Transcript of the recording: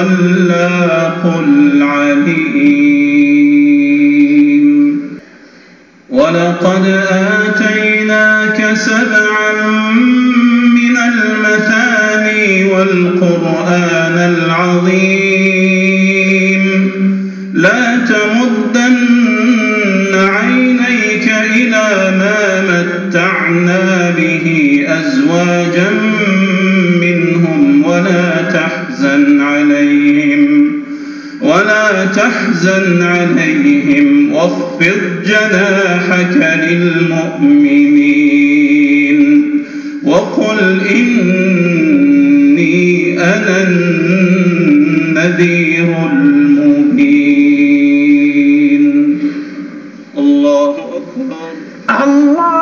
الخلاق العليم ولقد آتيناك سبعا من المثاني والقرآن العظيم. لا تمدن عينيك إلى ما متعنا به أزواجا منهم ولا تحزن عليهم واخفض جناحك للمؤمنين وقل إني أنا النذير المبين. الله أكبر. الله